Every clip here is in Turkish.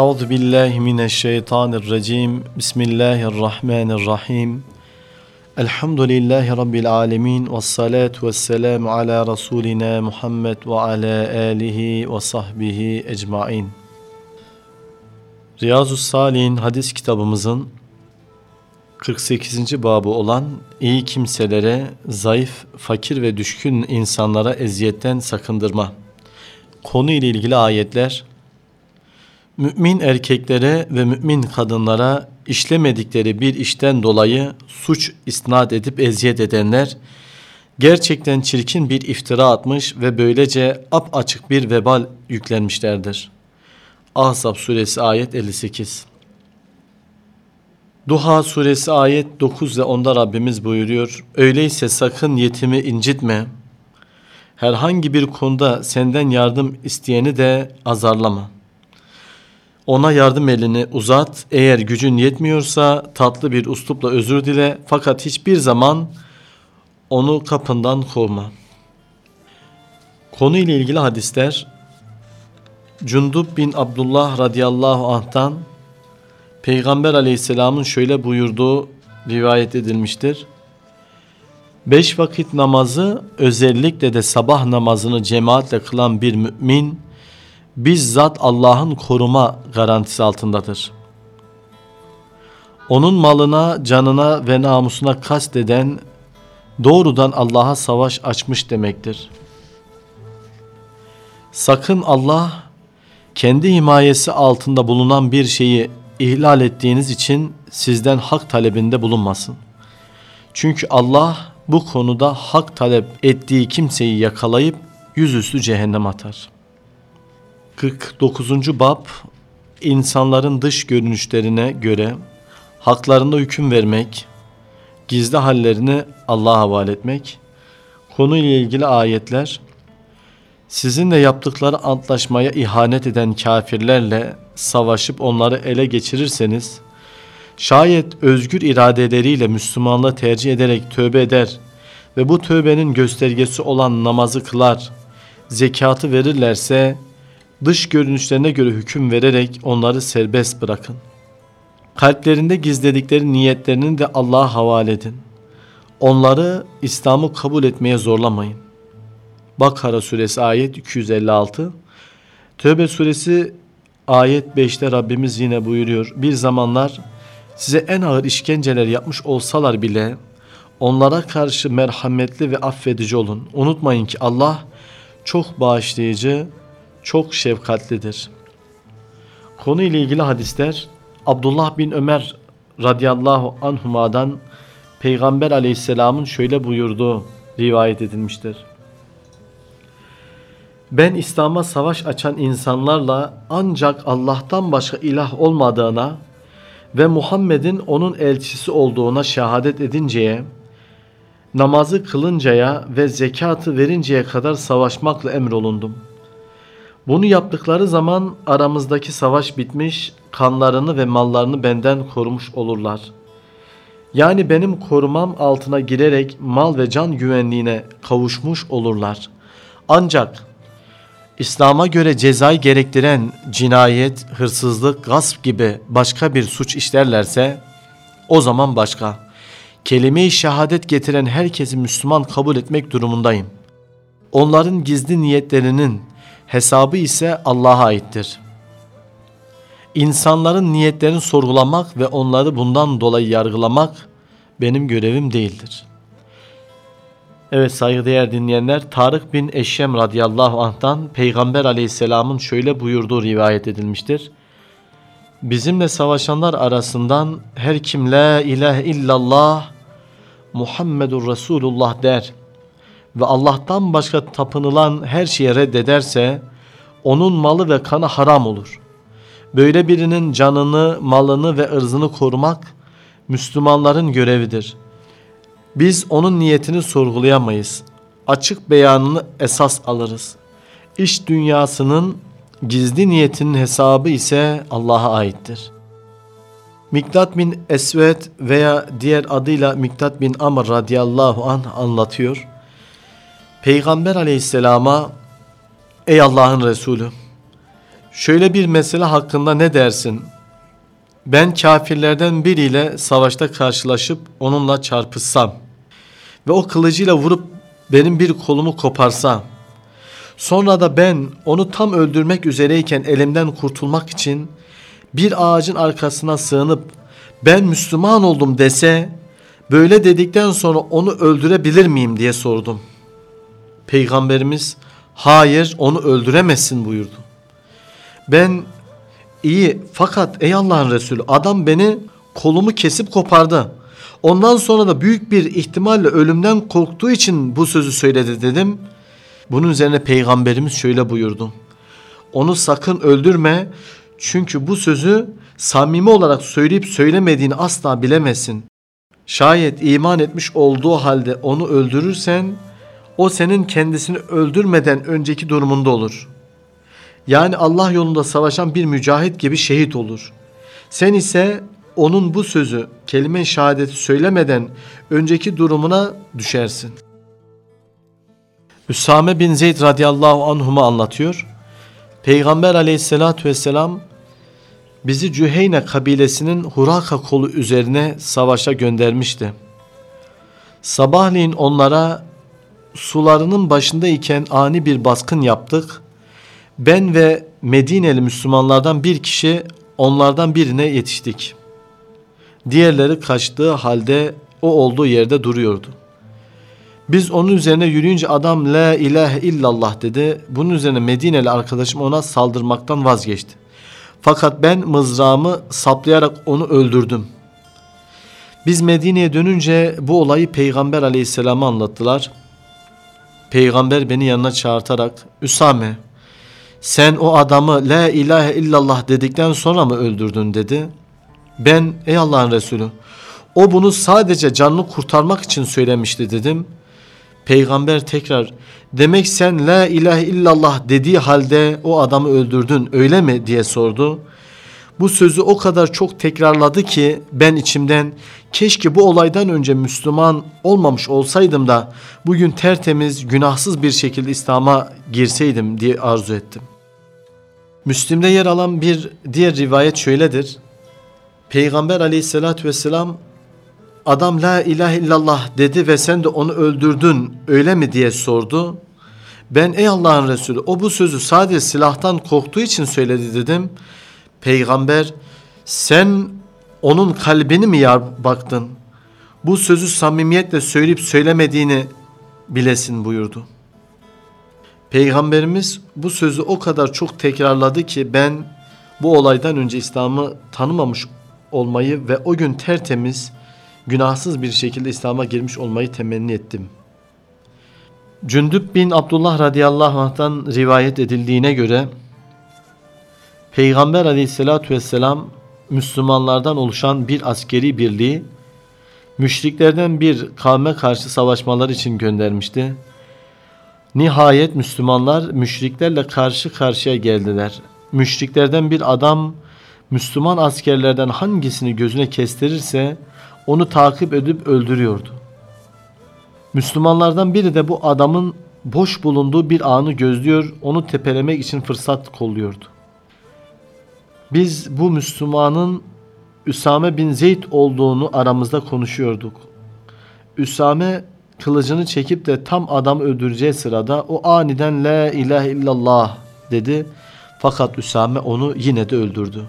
Euzu billahi mineşşeytanirracim. Bismillahirrahmanirrahim. Elhamdülillahi rabbil alamin ve salatu vesselamu ala rasulina Muhammed ve ala alihi ve sahbihi ecmaîn. Riyazu Salih'in hadis kitabımızın 48. babı olan iyi kimselere, zayıf, fakir ve düşkün insanlara eziyetten sakındırma. Konu ile ilgili ayetler Mümin erkeklere ve mümin kadınlara işlemedikleri bir işten dolayı suç isnat edip eziyet edenler gerçekten çirkin bir iftira atmış ve böylece ap açık bir vebal yüklenmişlerdir. Ahzab suresi ayet 58 Duha suresi ayet 9 ve 10'da Rabbimiz buyuruyor. Öyleyse sakın yetimi incitme. Herhangi bir konuda senden yardım isteyeni de azarlama. Ona yardım elini uzat. Eğer gücün yetmiyorsa tatlı bir uslupla özür dile. Fakat hiçbir zaman onu kapından kovma. Konu ile ilgili hadisler Cundub bin Abdullah radıyallahu anh'tan Peygamber aleyhisselamın şöyle buyurduğu rivayet edilmiştir. Beş vakit namazı özellikle de sabah namazını cemaatle kılan bir mümin bizzat Allah'ın koruma garantisi altındadır. Onun malına, canına ve namusuna kasteden doğrudan Allah'a savaş açmış demektir. Sakın Allah kendi himayesi altında bulunan bir şeyi ihlal ettiğiniz için sizden hak talebinde bulunmasın. Çünkü Allah bu konuda hak talep ettiği kimseyi yakalayıp yüzüstü cehennem atar. 49. bab insanların dış görünüşlerine göre haklarında hüküm vermek, gizli hallerini Allah'a havale etmek, konuyla ilgili ayetler, sizinle yaptıkları antlaşmaya ihanet eden kafirlerle savaşıp onları ele geçirirseniz, şayet özgür iradeleriyle Müslümanlığı tercih ederek tövbe eder ve bu tövbenin göstergesi olan namazı kılar, zekatı verirlerse, dış görünüşlerine göre hüküm vererek onları serbest bırakın. Kalplerinde gizledikleri niyetlerini de Allah'a havale edin. Onları İslam'ı kabul etmeye zorlamayın. Bakara suresi ayet 256 Tövbe suresi ayet 5'te Rabbimiz yine buyuruyor. Bir zamanlar size en ağır işkenceler yapmış olsalar bile onlara karşı merhametli ve affedici olun. Unutmayın ki Allah çok bağışlayıcı, çok şefkatlidir. Konu ile ilgili hadisler Abdullah bin Ömer radıyallahu anhuma'dan Peygamber aleyhisselamın şöyle buyurduğu rivayet edilmiştir. Ben İslam'a savaş açan insanlarla ancak Allah'tan başka ilah olmadığına ve Muhammed'in onun elçisi olduğuna şehadet edinceye, namazı kılıncaya ve zekatı verinceye kadar savaşmakla emrolundum. Bunu yaptıkları zaman aramızdaki savaş bitmiş, kanlarını ve mallarını benden korumuş olurlar. Yani benim korumam altına girerek mal ve can güvenliğine kavuşmuş olurlar. Ancak İslam'a göre cezayı gerektiren cinayet, hırsızlık, gasp gibi başka bir suç işlerlerse o zaman başka. Kelime-i şehadet getiren herkesi Müslüman kabul etmek durumundayım. Onların gizli niyetlerinin hesabı ise Allah'a aittir. İnsanların niyetlerini sorgulamak ve onları bundan dolayı yargılamak benim görevim değildir.'' Evet saygıdeğer dinleyenler Tarık bin Eşşem radıyallahu anh'tan Peygamber aleyhisselamın şöyle buyurduğu rivayet edilmiştir. Bizimle savaşanlar arasından her kim la ilahe illallah Muhammedur Resulullah der ve Allah'tan başka tapınılan her şeye reddederse onun malı ve kanı haram olur. Böyle birinin canını, malını ve ırzını korumak Müslümanların görevidir.'' Biz onun niyetini sorgulayamayız. Açık beyanını esas alırız. İş dünyasının gizli niyetinin hesabı ise Allah'a aittir. Miktat bin Esved veya diğer adıyla Miktat bin Amr radıyallahu anh anlatıyor. Peygamber aleyhisselama Ey Allah'ın Resulü Şöyle bir mesele hakkında ne dersin? Ben kafirlerden biriyle savaşta karşılaşıp onunla çarpışsam ve o kılıcıyla vurup benim bir kolumu koparsa, sonra da ben onu tam öldürmek üzereyken elimden kurtulmak için bir ağacın arkasına sığınıp ben Müslüman oldum dese, böyle dedikten sonra onu öldürebilir miyim diye sordum. Peygamberimiz hayır onu öldüremezsin buyurdu. Ben iyi fakat ey Allah'ın Resulü adam beni kolumu kesip kopardı. Ondan sonra da büyük bir ihtimalle ölümden korktuğu için bu sözü söyledi dedim. Bunun üzerine peygamberimiz şöyle buyurdu. Onu sakın öldürme çünkü bu sözü samimi olarak söyleyip söylemediğini asla bilemesin. Şayet iman etmiş olduğu halde onu öldürürsen o senin kendisini öldürmeden önceki durumunda olur. Yani Allah yolunda savaşan bir mücahit gibi şehit olur. Sen ise onun bu sözü kelime-i şehadeti söylemeden önceki durumuna düşersin. Üsame bin Zeyd radıyallahu anhuma anlatıyor. Peygamber aleyhissalatü vesselam bizi Cüheyne kabilesinin Huraka kolu üzerine savaşa göndermişti. Sabahleyin onlara sularının başındayken ani bir baskın yaptık. Ben ve Medineli Müslümanlardan bir kişi onlardan birine yetiştik. Diğerleri kaçtığı halde o olduğu yerde duruyordu. Biz onun üzerine yürüyünce adam la ilahe illallah dedi. Bunun üzerine Medineli arkadaşım ona saldırmaktan vazgeçti. Fakat ben mızrağımı saplayarak onu öldürdüm. Biz Medine'ye dönünce bu olayı Peygamber aleyhisselama anlattılar. Peygamber beni yanına çağırtarak Üsame sen o adamı la ilahe illallah dedikten sonra mı öldürdün dedi. Ben ey Allah'ın Resulü o bunu sadece canını kurtarmak için söylemişti dedim. Peygamber tekrar demek sen la ilahe illallah dediği halde o adamı öldürdün öyle mi diye sordu. Bu sözü o kadar çok tekrarladı ki ben içimden keşke bu olaydan önce Müslüman olmamış olsaydım da bugün tertemiz günahsız bir şekilde İslam'a girseydim diye arzu ettim. Müslim'de yer alan bir diğer rivayet şöyledir. Peygamber aleyhissalatü vesselam adam la ilahe illallah dedi ve sen de onu öldürdün öyle mi diye sordu. Ben ey Allah'ın Resulü o bu sözü sadece silahtan korktuğu için söyledi dedim. Peygamber sen onun kalbini mi yar baktın? Bu sözü samimiyetle söyleyip söylemediğini bilesin buyurdu. Peygamberimiz bu sözü o kadar çok tekrarladı ki ben bu olaydan önce İslam'ı tanımamış olmayı ve o gün tertemiz, günahsız bir şekilde İslam'a girmiş olmayı temenni ettim. Cündüb bin Abdullah radıyallahu anh'tan rivayet edildiğine göre Peygamber aleyhissalatü vesselam Müslümanlardan oluşan bir askeri birliği müşriklerden bir kavme karşı savaşmalar için göndermişti. Nihayet Müslümanlar müşriklerle karşı karşıya geldiler. Müşriklerden bir adam Müslüman askerlerden hangisini gözüne kestirirse onu takip edip öldürüyordu. Müslümanlardan biri de bu adamın boş bulunduğu bir anı gözlüyor, onu tepelemek için fırsat kolluyordu. Biz bu Müslümanın Üsame bin Zeyd olduğunu aramızda konuşuyorduk. Üsame kılıcını çekip de tam adam öldüreceği sırada o aniden la ilahe illallah dedi. Fakat Üsame onu yine de öldürdü.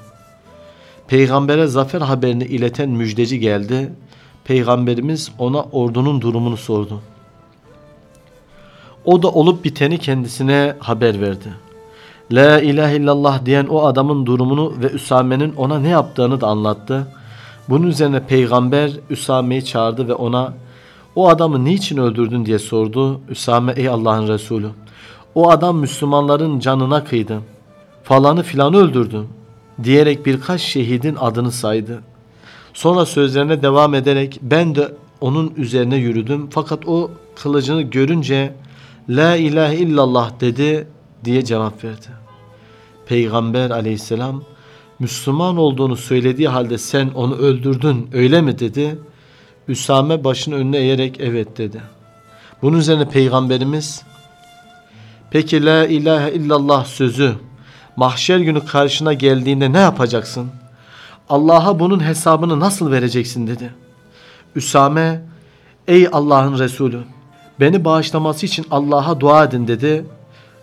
Peygambere zafer haberini ileten müjdeci geldi. Peygamberimiz ona ordunun durumunu sordu. O da olup biteni kendisine haber verdi. La ilahe illallah diyen o adamın durumunu ve Üsame'nin ona ne yaptığını da anlattı. Bunun üzerine peygamber Üsame'yi çağırdı ve ona o adamı niçin öldürdün diye sordu. Üsame ey Allah'ın Resulü. O adam Müslümanların canına kıydı. Falanı filanı öldürdü. Diyerek birkaç şehidin adını saydı. Sonra sözlerine devam ederek ben de onun üzerine yürüdüm. Fakat o kılıcını görünce La ilahe illallah dedi diye cevap verdi. Peygamber aleyhisselam Müslüman olduğunu söylediği halde sen onu öldürdün öyle mi dedi. Üsame başını önüne eğerek evet dedi. Bunun üzerine peygamberimiz peki la ilahe illallah sözü Mahşer günü karşına geldiğinde ne yapacaksın? Allah'a bunun hesabını nasıl vereceksin dedi. Üsame, ey Allah'ın Resulü, beni bağışlaması için Allah'a dua edin dedi.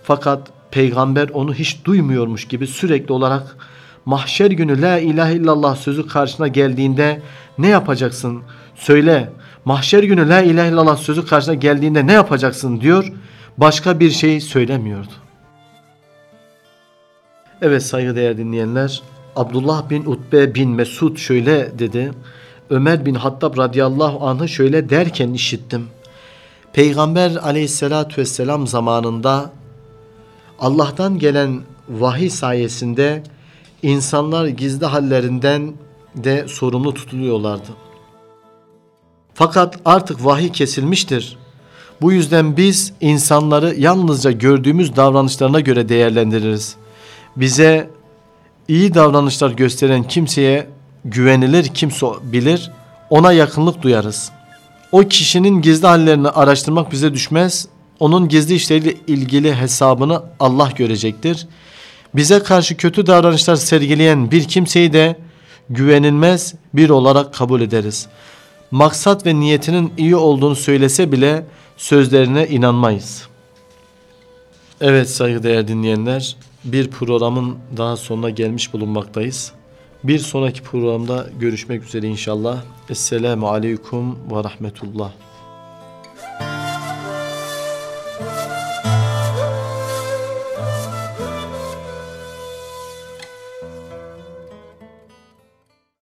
Fakat peygamber onu hiç duymuyormuş gibi sürekli olarak mahşer günü la ilahe illallah sözü karşına geldiğinde ne yapacaksın? Söyle. Mahşer günü la ilahe illallah sözü karşına geldiğinde ne yapacaksın diyor. Başka bir şey söylemiyordu. Evet saygıdeğer dinleyenler. Abdullah bin Utbe bin Mesud şöyle dedi. Ömer bin Hattab radıyallahu anh'ı şöyle derken işittim. Peygamber aleyhissalatü vesselam zamanında Allah'tan gelen vahiy sayesinde insanlar gizli hallerinden de sorumlu tutuluyorlardı. Fakat artık vahiy kesilmiştir. Bu yüzden biz insanları yalnızca gördüğümüz davranışlarına göre değerlendiririz. Bize iyi davranışlar gösteren kimseye güvenilir kimse bilir, ona yakınlık duyarız. O kişinin gizli hallerini araştırmak bize düşmez. Onun gizli işleriyle ilgili hesabını Allah görecektir. Bize karşı kötü davranışlar sergileyen bir kimseyi de güvenilmez bir olarak kabul ederiz. Maksat ve niyetinin iyi olduğunu söylese bile sözlerine inanmayız. Evet saygıdeğer dinleyenler, bir programın daha sonuna gelmiş bulunmaktayız. Bir sonraki programda görüşmek üzere inşallah. Esselamu Aleyküm ve Rahmetullah.